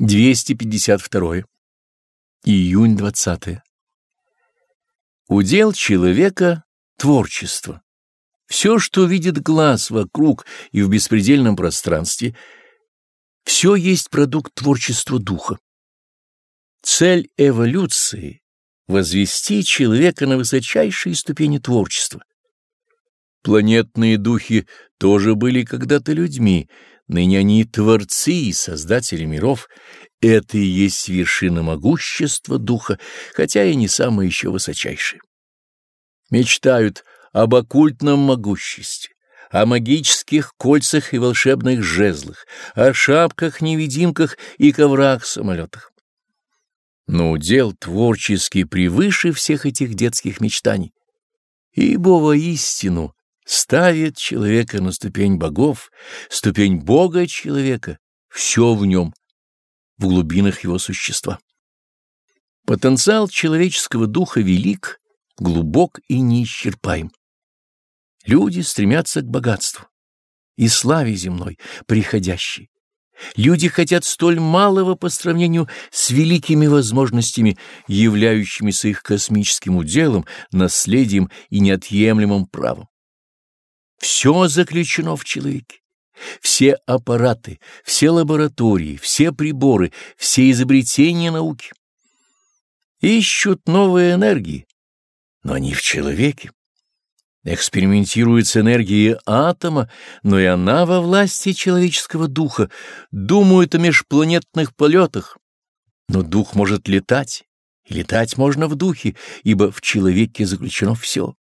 252. Июнь 20. Удел человека — творчество. Все, что видит глаз вокруг и в беспредельном пространстве, все есть продукт творчества духа. Цель эволюции — возвести человека на высочайшие ступени творчества. Планетные духи тоже были когда-то людьми, Ныне они творцы и создатели миров. Это и есть вершина могущества духа, хотя и не самое еще высочайшее. Мечтают об оккультном могуществе, о магических кольцах и волшебных жезлах, о шапках-невидимках и коврах-самолетах. Но удел творческий превыше всех этих детских мечтаний. Ибо воистину ставит человека на ступень богов, ступень Бога человека, все в нем, в глубинах его существа. Потенциал человеческого духа велик, глубок и неисчерпаем. Люди стремятся к богатству и славе земной, приходящей. Люди хотят столь малого по сравнению с великими возможностями, являющимися их космическим уделом, наследием и неотъемлемым правом. Все заключено в человеке. Все аппараты, все лаборатории, все приборы, все изобретения науки. Ищут новые энергии, но не в человеке. Экспериментируют с энергией атома, но и она во власти человеческого духа, думают о межпланетных полетах. Но дух может летать, и летать можно в духе, ибо в человеке заключено все.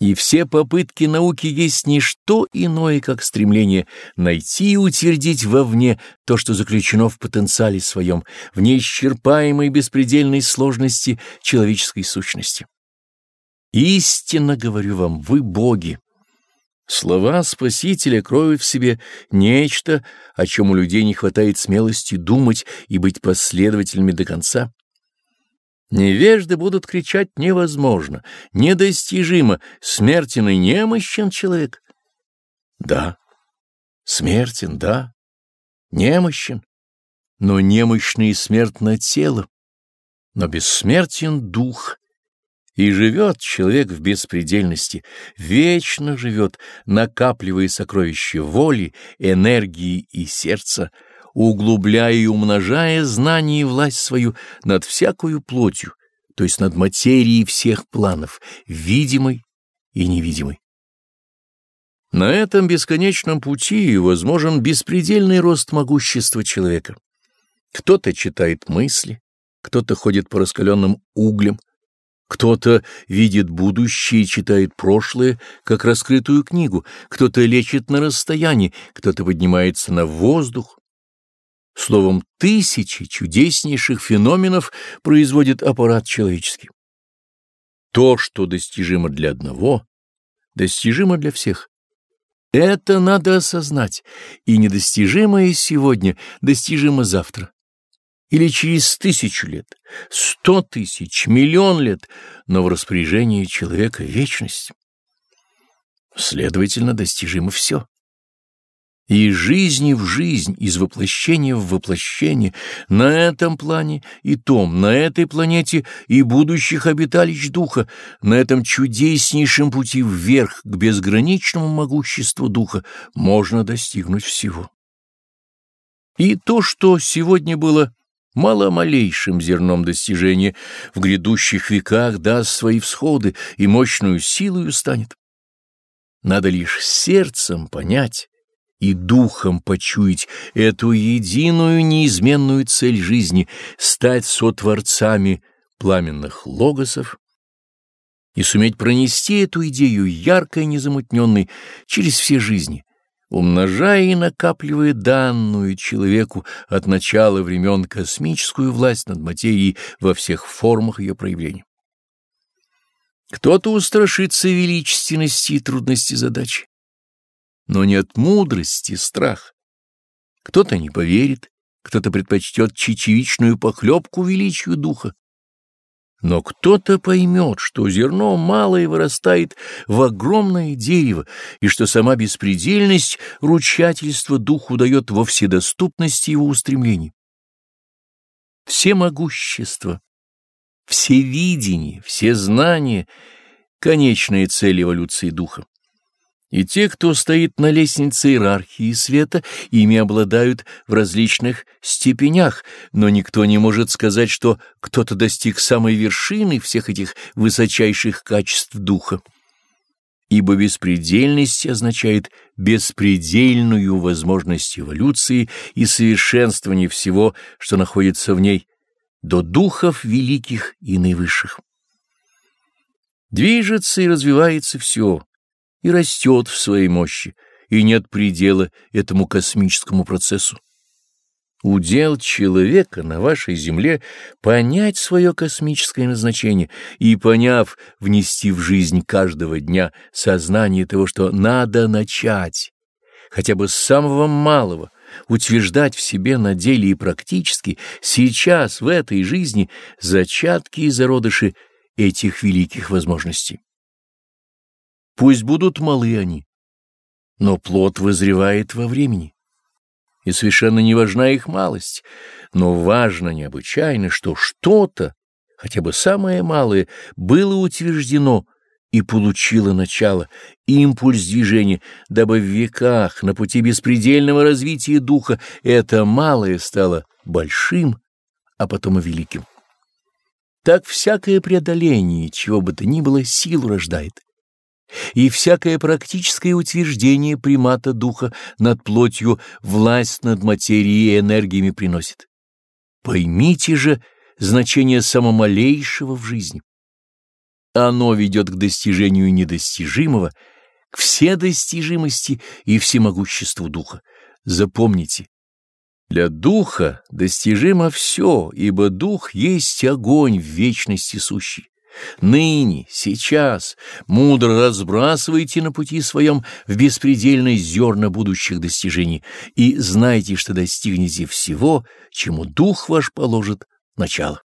И все попытки науки есть не что иное, как стремление найти и утвердить вовне то, что заключено в потенциале своем, в неисчерпаемой беспредельной сложности человеческой сущности. Истинно говорю вам, вы боги. Слова Спасителя кроют в себе нечто, о чем у людей не хватает смелости думать и быть последовательными до конца. Невежды будут кричать невозможно, недостижимо, смертен и немощен человек. Да, смертен, да, немощен, но немощный и смертно тело, но бессмертен дух, и живет человек в беспредельности, вечно живет, накапливая сокровища воли, энергии и сердца, углубляя и умножая знание и власть свою над всякою плотью, то есть над материей всех планов, видимой и невидимой. На этом бесконечном пути возможен беспредельный рост могущества человека. Кто-то читает мысли, кто-то ходит по раскаленным углям, кто-то видит будущее и читает прошлое, как раскрытую книгу, кто-то лечит на расстоянии, кто-то поднимается на воздух, Словом, тысячи чудеснейших феноменов производит аппарат человеческий. То, что достижимо для одного, достижимо для всех. Это надо осознать, и недостижимое сегодня достижимо завтра. Или через тысячу лет, сто тысяч, миллион лет, но в распоряжении человека вечность. Следовательно, достижимо все и жизни в жизнь, из воплощения в воплощение, на этом плане и том, на этой планете и будущих обиталищ духа, на этом чудеснейшем пути вверх к безграничному могуществу духа можно достигнуть всего. И то, что сегодня было маломалейшим зерном достижения, в грядущих веках даст свои всходы и мощную силою станет. Надо лишь сердцем понять, и духом почуять эту единую неизменную цель жизни — стать сотворцами пламенных логосов и суметь пронести эту идею ярко и незамутненной через все жизни, умножая и накапливая данную человеку от начала времен космическую власть над материей во всех формах ее проявления. Кто-то устрашится величественности и трудности задачи но не от мудрости страх. Кто-то не поверит, кто-то предпочтет чечевичную похлебку величию духа. Но кто-то поймет, что зерно малое вырастает в огромное дерево, и что сама беспредельность ручательства духу дает во вседоступности его устремлений. все могущество, все видение, все знания — конечная цель эволюции духа. И те, кто стоит на лестнице иерархии света, ими обладают в различных степенях, но никто не может сказать, что кто-то достиг самой вершины всех этих высочайших качеств духа. Ибо беспредельность означает беспредельную возможность эволюции и совершенствования всего, что находится в ней, до духов великих и наивысших. Движется и развивается все, и растет в своей мощи, и нет предела этому космическому процессу. Удел человека на вашей земле понять свое космическое назначение и, поняв, внести в жизнь каждого дня сознание того, что надо начать, хотя бы с самого малого, утверждать в себе на деле и практически сейчас, в этой жизни, зачатки и зародыши этих великих возможностей. Пусть будут малы они, но плод вызревает во времени. И совершенно не важна их малость, но важно необычайно, что что-то, хотя бы самое малое, было утверждено и получило начало, импульс движения, дабы в веках на пути беспредельного развития духа это малое стало большим, а потом и великим. Так всякое преодоление, чего бы то ни было, силу рождает и всякое практическое утверждение примата духа над плотью власть над материей и энергиями приносит. Поймите же значение самомалейшего в жизни. Оно ведет к достижению недостижимого, к вседостижимости и всемогуществу духа. Запомните, для духа достижимо все, ибо дух есть огонь в вечности сущий. Ныне, сейчас, мудро разбрасывайте на пути своем в беспредельное зерна будущих достижений и знайте, что достигнете всего, чему дух ваш положит начало.